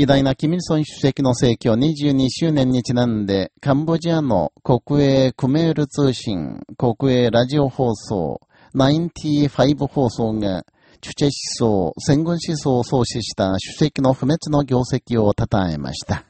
偉大なキミルソン主席の逝去22周年にちなんで、カンボジアの国営クメール通信、国営ラジオ放送、95放送が、チュチェ思想、戦軍思想を創始した主席の不滅の業績を称えました。